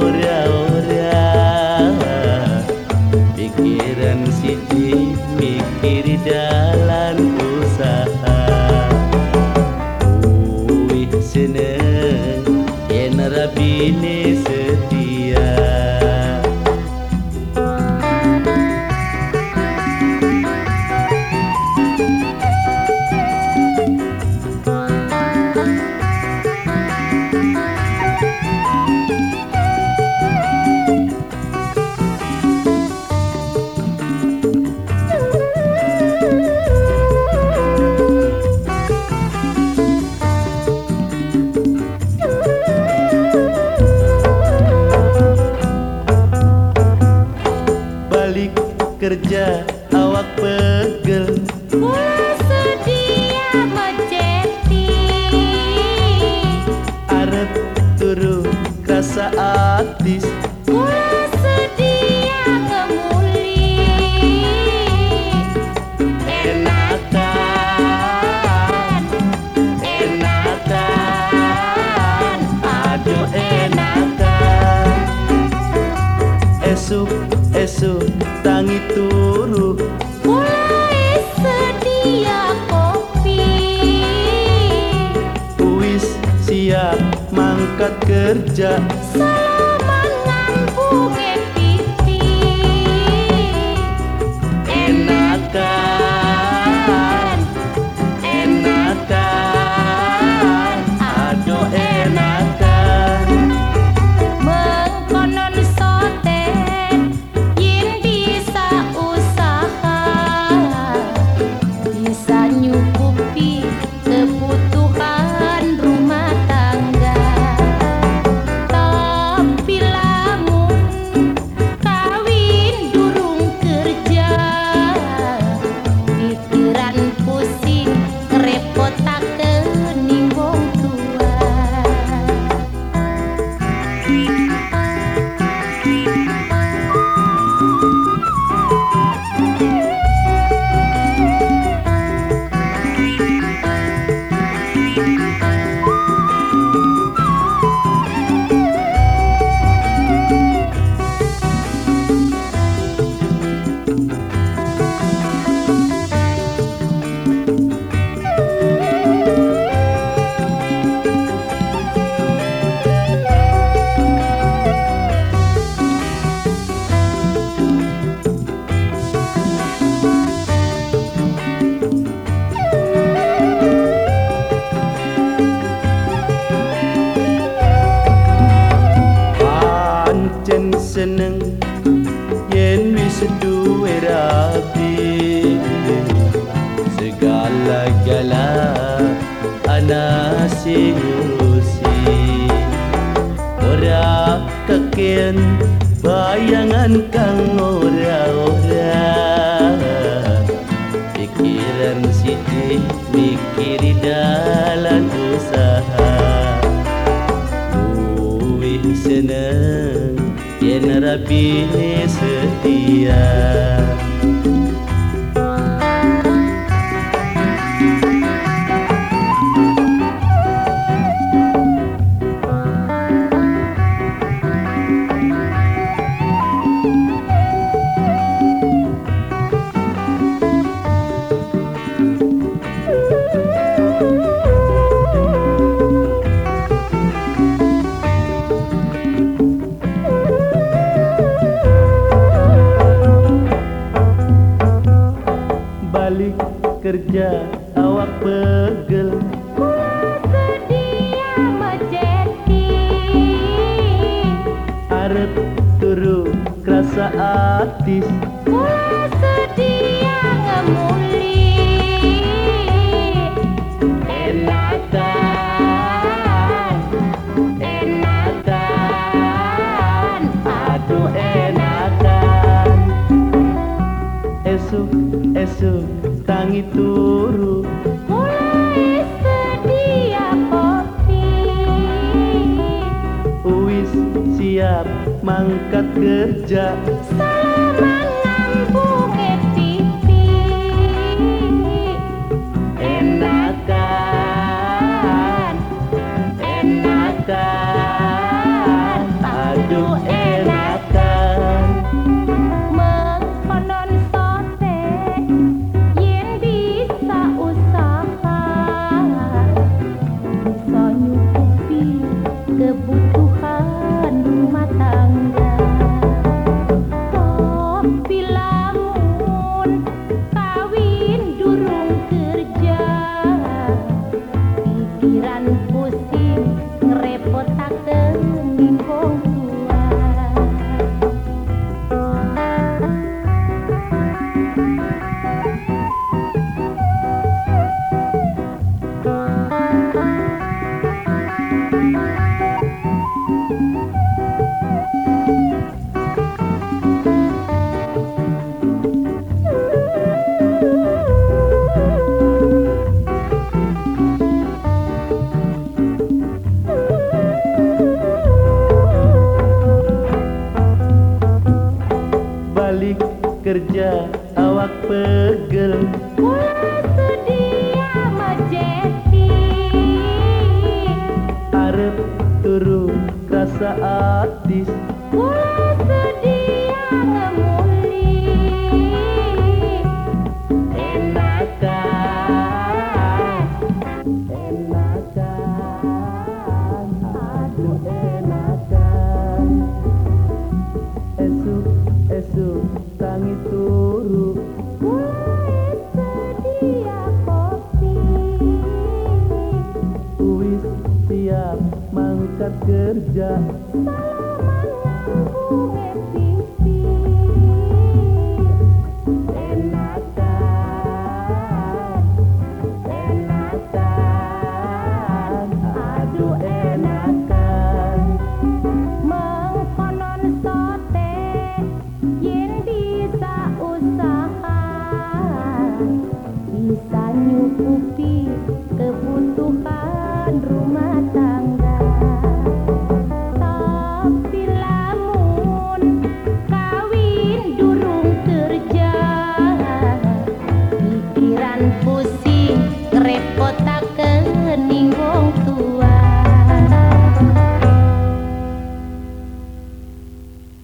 kang balik kerja awak pegel. Ulah sedia mejeti Arep turu rasa atis turu Mulai sedia kopi. Wis siap mangkat kerja seneng yen wis duwe rapi segala-gala ana sing ngurusi ora keken bayangan kang ora-ora. Pikiran siji mikir dalan usaha. Uih seneng yen rabine setia kerja awak pegel. Arep turu artis. Mula sedia ngemuli. Enakan Enakan aduh enakan. Esuk esuk tangi turu mulai sedia kopi uwis siap mangkat kerja. muda awak pegel. Arep turu rasa abis Kula sedia wajah